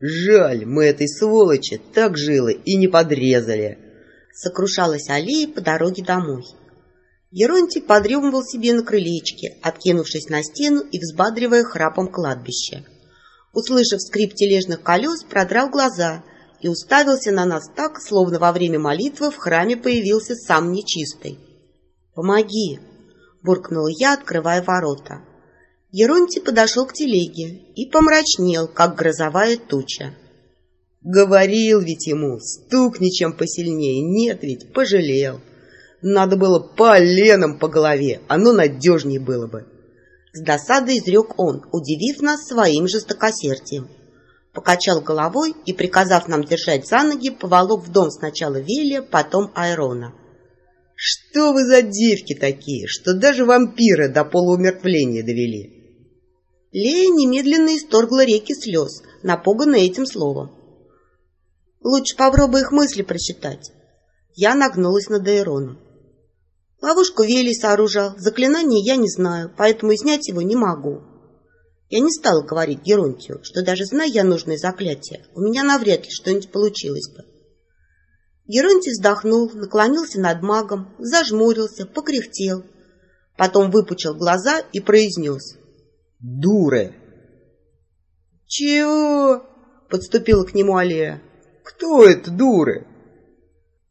Жаль, мы этой сволочи так жилы и не подрезали. Сокрушалась Алия по дороге домой. Геронтий подремывал себе на крылечке, откинувшись на стену и взбадривая храпом кладбище. Услышав скрип тележных колес, продрал глаза и уставился на нас так, словно во время молитвы в храме появился сам нечистый. «Помоги!» — буркнула я, открывая ворота. Еронтий подошел к телеге и помрачнел, как грозовая туча. Говорил ведь ему, стукни чем посильнее, нет ведь, пожалел. Надо было поленом по голове, оно надежнее было бы. С досадой изрек он, удивив нас своим жестокосердием. Покачал головой и, приказав нам держать за ноги, поволок в дом сначала Велия, потом Айрона. «Что вы за девки такие, что даже вампиры до полуумертвления довели?» Лея немедленно исторгла реки слез, напуганная этим словом. Лучше попробуй их мысли прочитать. Я нагнулась над Эйроном. Ловушку Велий сооружал, заклинание я не знаю, поэтому и снять его не могу. Я не стала говорить Геронтию, что даже зная я нужное заклятие, у меня навряд ли что-нибудь получилось бы. Геронтий вздохнул, наклонился над магом, зажмурился, покряхтел. Потом выпучил глаза и произнес. Дуры!» «Чего?» — подступила к нему Алия. «Кто это дуры?»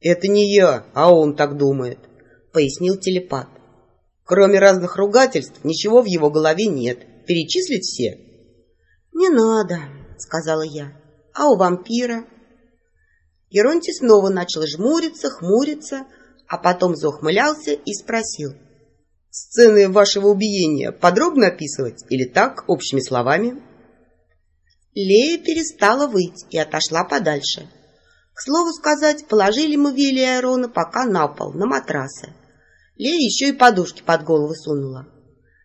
«Это не я, а он так думает», — пояснил телепат. «Кроме разных ругательств, ничего в его голове нет. Перечислить все?» «Не надо», — сказала я. «А у вампира?» Геронтий снова начал жмуриться, хмуриться, а потом заухмылялся и спросил. Сцены вашего убиения подробно описывать или так, общими словами? Лея перестала выть и отошла подальше. К слову сказать, положили мы Вилли и Айрона пока на пол, на матрасы. Лея еще и подушки под голову сунула.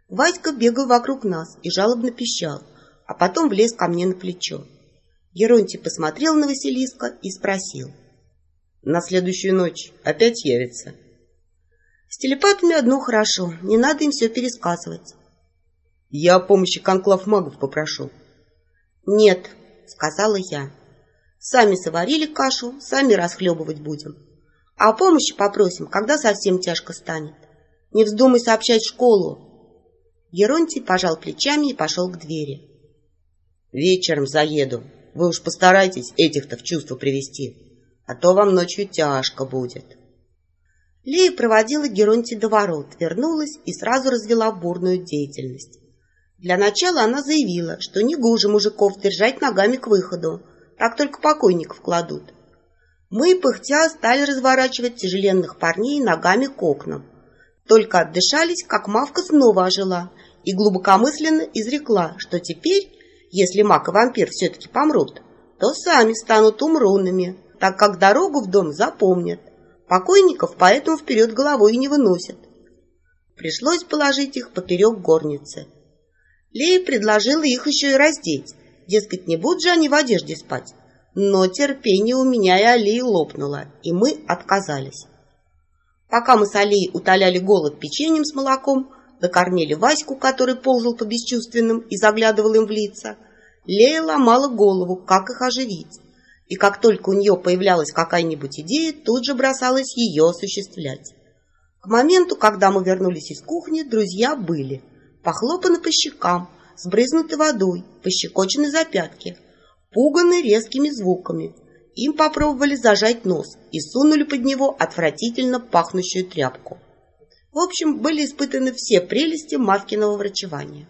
Васька бегал вокруг нас и жалобно пищал, а потом влез ко мне на плечо. Геронтий посмотрел на Василиска и спросил. «На следующую ночь опять явится?» С телепатами одно хорошо, не надо им все пересказывать. Я о помощи конклав магов попрошу. Нет, сказала я. Сами соварили кашу, сами расхлебывать будем. А помощи попросим, когда совсем тяжко станет. Не вздумай сообщать в школу. Геронтий пожал плечами и пошел к двери. Вечером заеду. Вы уж постарайтесь этих-то в чувство привести, а то вам ночью тяжко будет. Лея проводила Геронти до ворот, вернулась и сразу развела бурную деятельность. Для начала она заявила, что не гуже мужиков держать ногами к выходу, так только покойников кладут. Мы, пыхтя, стали разворачивать тяжеленных парней ногами к окнам. Только отдышались, как Мавка снова ожила и глубокомысленно изрекла, что теперь, если маг и вампир все-таки помрут, то сами станут умрунными, так как дорогу в дом запомнят, Покойников поэтому вперед головой не выносят. Пришлось положить их поперек горницы. Лея предложила их еще и раздеть. Дескать, не будут же они в одежде спать. Но терпение у меня и Алии лопнуло, и мы отказались. Пока мы с Алией утоляли голод печеньем с молоком, докормили Ваську, который ползал по бесчувственным и заглядывал им в лица, Лея ломала голову, как их оживить и как только у нее появлялась какая-нибудь идея, тут же бросалась ее осуществлять. К моменту, когда мы вернулись из кухни, друзья были похлопаны по щекам, сбрызнуты водой, пощекочены за пятки, пуганы резкими звуками. Им попробовали зажать нос и сунули под него отвратительно пахнущую тряпку. В общем, были испытаны все прелести Мавкиного врачевания.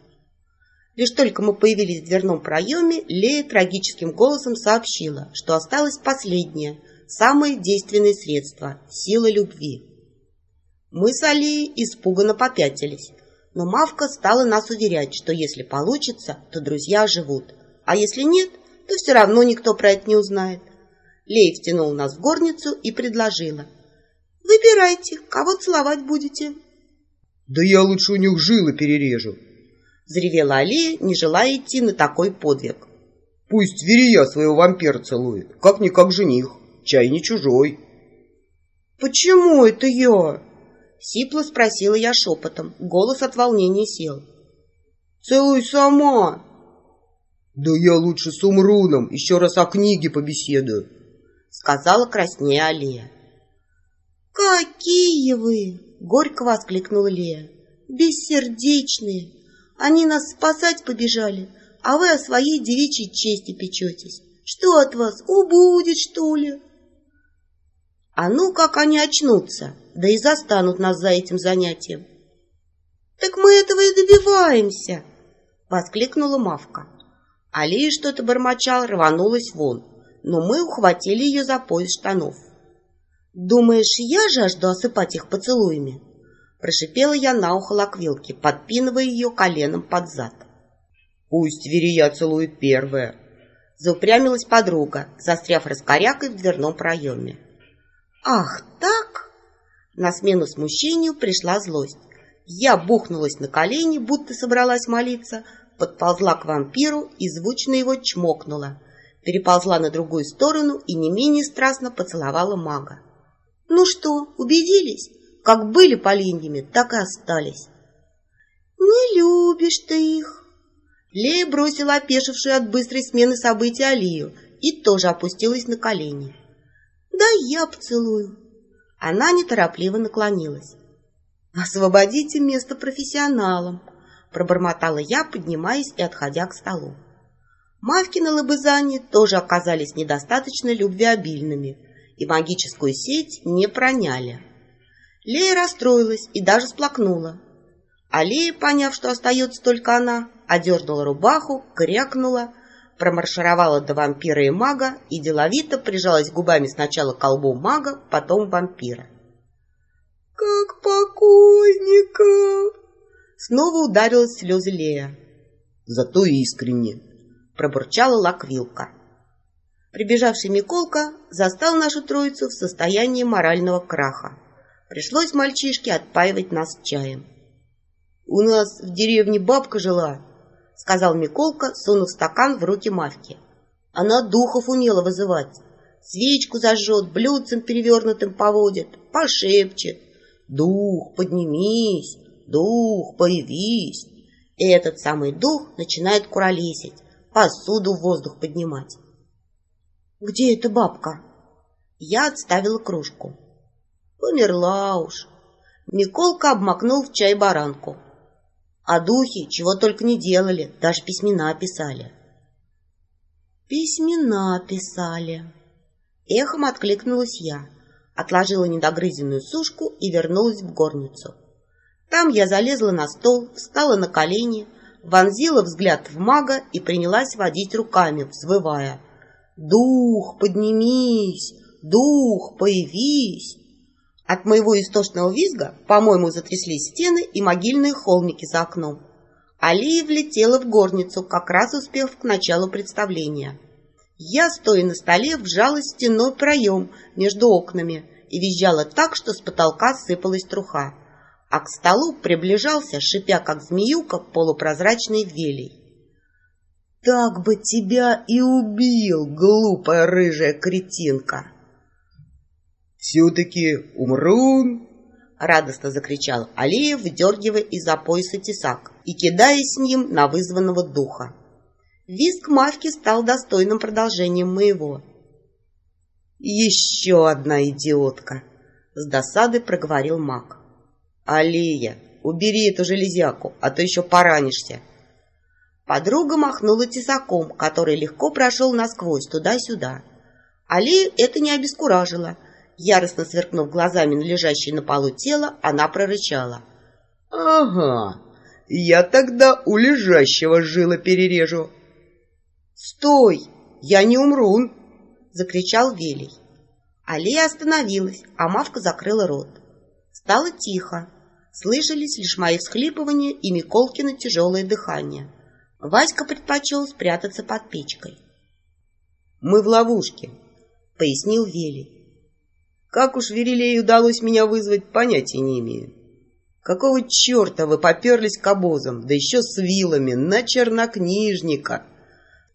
Лишь только мы появились в дверном проеме, Лея трагическим голосом сообщила, что осталось последнее, самое действенное средство – сила любви. Мы с Алией испуганно попятились, но Мавка стала нас уверять, что если получится, то друзья живут, а если нет, то все равно никто про это не узнает. Лея втянула нас в горницу и предложила. «Выбирайте, кого целовать будете». «Да я лучше у них жилы перережу», Заревела Алия, не желая идти на такой подвиг. Пусть Верия своего вампира целует, как-никак жених, чай не чужой. Почему это я? Сипло спросила я шепотом, голос от волнения сел. Целуй сама. Да я лучше с Умруном еще раз о книге побеседую, сказала краснея Алия. «Какие вы!» — горько воскликнула Лея. «Бессердечные! Они нас спасать побежали, а вы о своей девичьей чести печетесь. Что от вас, убудет, что ли?» «А ну, как они очнутся, да и застанут нас за этим занятием!» «Так мы этого и добиваемся!» — воскликнула Мавка. Алия что-то бормочал, рванулась вон, но мы ухватили ее за пояс штанов. «Думаешь, я жажду осыпать их поцелуями?» Прошипела я на ухо лаквилки, подпинывая ее коленом под зад. «Пусть Верия целует первая!» Заупрямилась подруга, застряв раскорякой в дверном проеме. «Ах, так?» На смену смущению пришла злость. Я бухнулась на колени, будто собралась молиться, подползла к вампиру и звучно его чмокнула, переползла на другую сторону и не менее страстно поцеловала мага. Ну что, убедились? Как были поленьями, так и остались. Не любишь ты их. Лея бросила опешившую от быстрой смены событий Алию и тоже опустилась на колени. Да я поцелую. Она неторопливо наклонилась. «Освободите место профессионалам», — пробормотала я, поднимаясь и отходя к столу. Мавкины лобызания тоже оказались недостаточно любвеобильными, и магическую сеть не проняли. Лея расстроилась и даже сплакнула. А Лея, поняв, что остается только она, одернула рубаху, крякнула, промаршировала до вампира и мага и деловито прижалась губами сначала к колбу мага, потом вампира. «Как покойников!» Снова ударилась слезы Лея. «Зато искренне!» пробурчала лаквилка. Прибежавший Миколка застал нашу троицу в состоянии морального краха. Пришлось мальчишке отпаивать нас чаем. «У нас в деревне бабка жила», — сказал Миколка, сунув стакан в руки Мавки. «Она духов умела вызывать. Свечку зажжет, блюдцем перевернутым поводит, пошепчет. Дух, поднимись, дух, появись». И этот самый дух начинает куролесить, посуду в воздух поднимать. «Где эта бабка?» Я отставила кружку. Померла уж. Миколка обмакнул в чай баранку. А духи чего только не делали, даже письмена писали. «Письмена писали!» Эхом откликнулась я, отложила недогрызенную сушку и вернулась в горницу. Там я залезла на стол, встала на колени, вонзила взгляд в мага и принялась водить руками, взвывая. «Дух, поднимись! Дух, появись!» От моего истошного визга, по-моему, затряслись стены и могильные холмики за окном. Алия влетела в горницу, как раз успев к началу представления. Я, стоя на столе, вжалась в стенной проем между окнами и визжала так, что с потолка сыпалась труха. А к столу приближался, шипя как змеюка, полупрозрачный велий. Так бы тебя и убил, глупая рыжая кретинка. Все-таки умрун, радостно закричал Алиев, выдергивая из-за пояса тесак и кидаясь с ним на вызванного духа. Виск Мавки стал достойным продолжением моего. «Еще одна идиотка!» — с досадой проговорил маг. «Алия, убери эту железяку, а то еще поранишься!» Подруга махнула тесаком, который легко прошел насквозь туда-сюда. Алию это не обескуражило. Яростно сверкнув глазами на лежащее на полу тело, она прорычала. — Ага, я тогда у лежащего жила перережу. — Стой, я не умру! — закричал Велий. Алия остановилась, а Мавка закрыла рот. Стало тихо. Слышались лишь мои всхлипывания и Миколкино тяжелое дыхание. Васька предпочел спрятаться под печкой. «Мы в ловушке», — пояснил Вели. «Как уж Верилей удалось меня вызвать, понятия не имею. Какого черта вы поперлись к обозам, да еще с вилами, на чернокнижника?»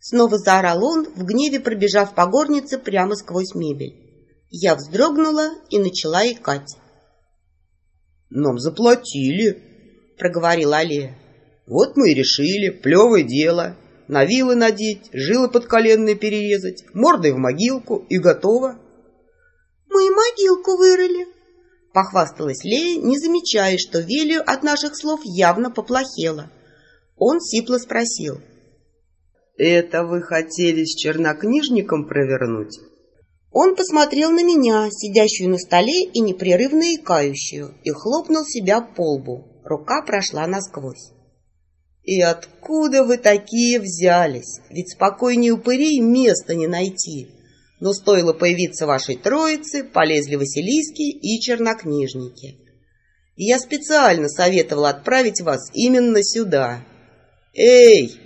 Снова заорал он, в гневе пробежав по горнице прямо сквозь мебель. Я вздрогнула и начала икать. «Нам заплатили», — проговорила Алия. Вот мы и решили, плевое дело. на вилы надеть, жилы подколенные перерезать, мордой в могилку и готово. Мы и могилку вырыли, похвасталась Лея, не замечая, что Велию от наших слов явно поплохело. Он сипло спросил. «Это вы хотели с чернокнижником провернуть?» Он посмотрел на меня, сидящую на столе и непрерывно икающую, и хлопнул себя по лбу. Рука прошла насквозь. «И откуда вы такие взялись? Ведь спокойнее упырей места не найти. Но стоило появиться вашей троице, полезли Василийские и чернокнижники. И я специально советовал отправить вас именно сюда. Эй!»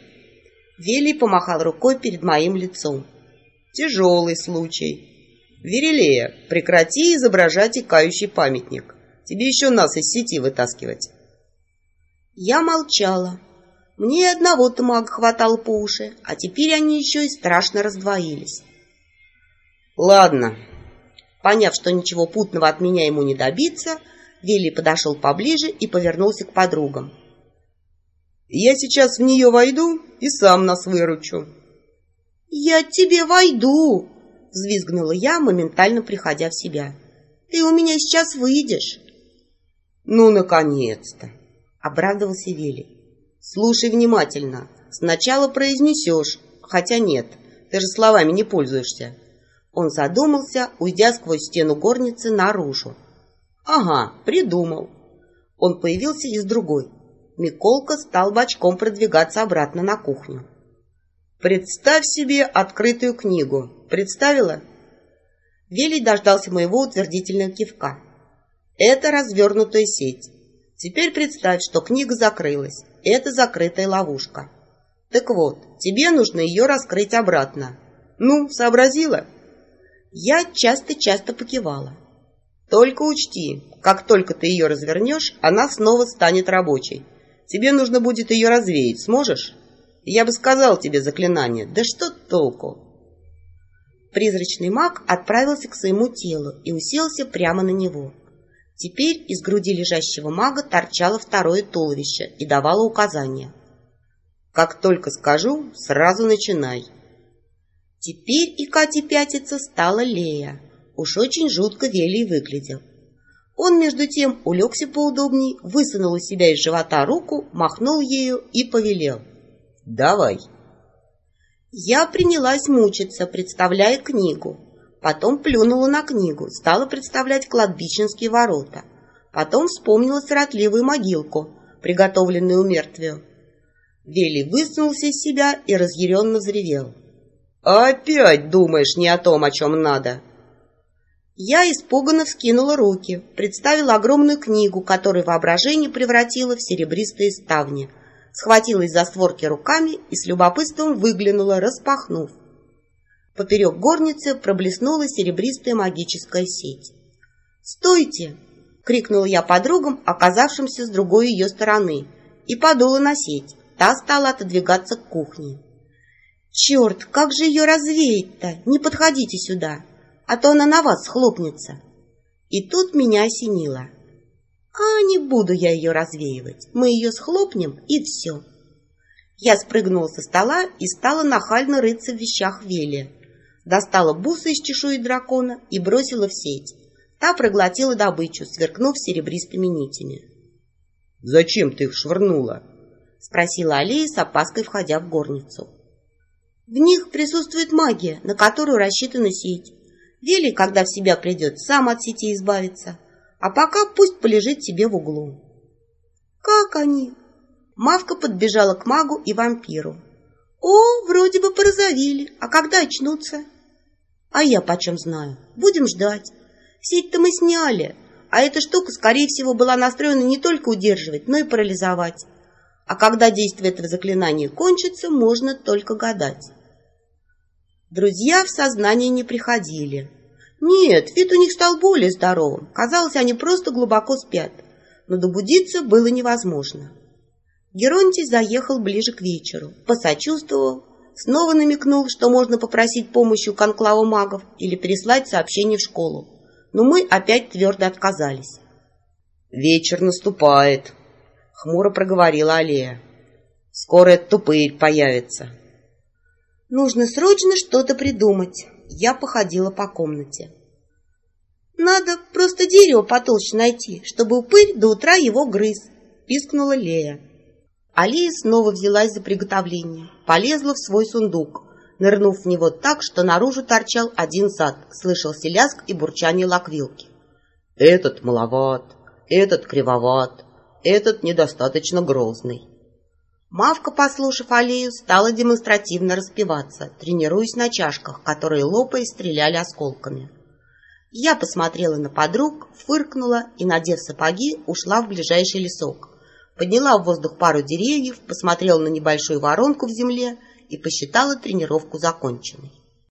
Велий помахал рукой перед моим лицом. «Тяжелый случай. Верелея, прекрати изображать икающий памятник. Тебе еще нас из сети вытаскивать». Я молчала. Мне одного-то мага хватало по уши, а теперь они еще и страшно раздвоились. Ладно. Поняв, что ничего путного от меня ему не добиться, Вилли подошел поближе и повернулся к подругам. Я сейчас в нее войду и сам нас выручу. Я тебе войду, взвизгнула я, моментально приходя в себя. Ты у меня сейчас выйдешь. Ну, наконец-то, обрадовался Вилли. Слушай внимательно. Сначала произнесешь, хотя нет, ты же словами не пользуешься. Он задумался, уйдя сквозь стену горницы наружу. Ага, придумал. Он появился из другой. Миколка стал бочком продвигаться обратно на кухню. Представь себе открытую книгу. Представила? Велий дождался моего утвердительного кивка. Это развернутая сеть. Теперь представь, что книга закрылась. Это закрытая ловушка. Так вот, тебе нужно ее раскрыть обратно. Ну, сообразила? Я часто-часто покивала. Только учти, как только ты ее развернешь, она снова станет рабочей. Тебе нужно будет ее развеять. Сможешь? Я бы сказал тебе заклинание. Да что толку? Призрачный маг отправился к своему телу и уселся прямо на него. Теперь из груди лежащего мага торчало второе туловище и давало указания. «Как только скажу, сразу начинай». Теперь и Кате пятиться стала Лея. Уж очень жутко Велий выглядел. Он, между тем, улегся поудобней, высунул из себя из живота руку, махнул ею и повелел. «Давай». Я принялась мучиться, представляя книгу. Потом плюнула на книгу, стала представлять кладбищенские ворота. Потом вспомнила сиротливую могилку, приготовленную умертвию. Вели высунулся из себя и разъяренно взревел. «Опять думаешь не о том, о чем надо?» Я испуганно вскинула руки, представила огромную книгу, которую воображение превратило в серебристые ставни, схватилась за створки руками и с любопытством выглянула, распахнув. Поперек горницы проблеснула серебристая магическая сеть. «Стойте!» — крикнула я подругам, оказавшимся с другой ее стороны, и подула на сеть. Та стала отодвигаться к кухне. «Черт, как же ее развеять-то? Не подходите сюда, а то она на вас схлопнется!» И тут меня осенило. «А не буду я ее развеивать, мы ее схлопнем, и все!» Я спрыгнула со стола и стала нахально рыться в вещах Вели достала бусы из чешуи дракона и бросила в сеть. Та проглотила добычу, сверкнув серебристыми нитями. «Зачем ты их швырнула?» — спросила Алия с опаской, входя в горницу. «В них присутствует магия, на которую рассчитана сеть. Вели, когда в себя придет, сам от сети избавится. А пока пусть полежит себе в углу». «Как они?» Мавка подбежала к магу и вампиру. «О, вроде бы порозовели. А когда очнутся?» А я почем знаю? Будем ждать. Сеть-то мы сняли, а эта штука, скорее всего, была настроена не только удерживать, но и парализовать. А когда действие этого заклинания кончится, можно только гадать. Друзья в сознание не приходили. Нет, вид у них стал более здоровым. Казалось, они просто глубоко спят. Но добудиться было невозможно. Геронтий заехал ближе к вечеру, посочувствовал, снова намекнул, что можно попросить помощи у конклава магов или переслать сообщение в школу. Но мы опять твердо отказались. «Вечер наступает», — хмуро проговорила Алия. «Скоро этот тупырь появится». Нужно срочно что-то придумать. Я походила по комнате. Надо просто дерево потолще найти, чтобы упырь до утра его грыз, пискнула Лея. Алия снова взялась за приготовление, полезла в свой сундук, нырнув в него так, что наружу торчал один зад, слышался лязг и бурчание лаквилки. «Этот маловат, этот кривоват, этот недостаточно грозный». Мавка, послушав Алию, стала демонстративно распеваться, тренируясь на чашках, которые лопая стреляли осколками. Я посмотрела на подруг, фыркнула и, надев сапоги, ушла в ближайший лесок. Подняла в воздух пару деревьев, посмотрела на небольшую воронку в земле и посчитала тренировку законченной.